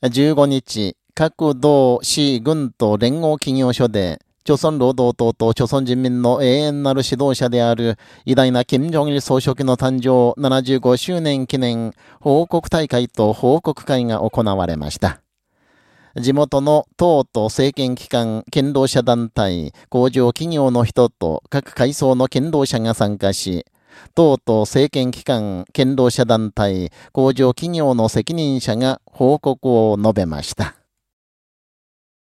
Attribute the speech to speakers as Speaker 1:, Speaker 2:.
Speaker 1: 15日、各道市軍と連合企業所で、朝鮮労働党と朝鮮人民の永遠なる指導者である偉大な金正日総書記の誕生75周年記念報告大会と報告会が行われました。地元の党と政権機関、堅労者団体、工場企業の人と各階層の堅労者が参加し、党と政権機関、堅労者団体、工場企業の責任者が報告を述べました。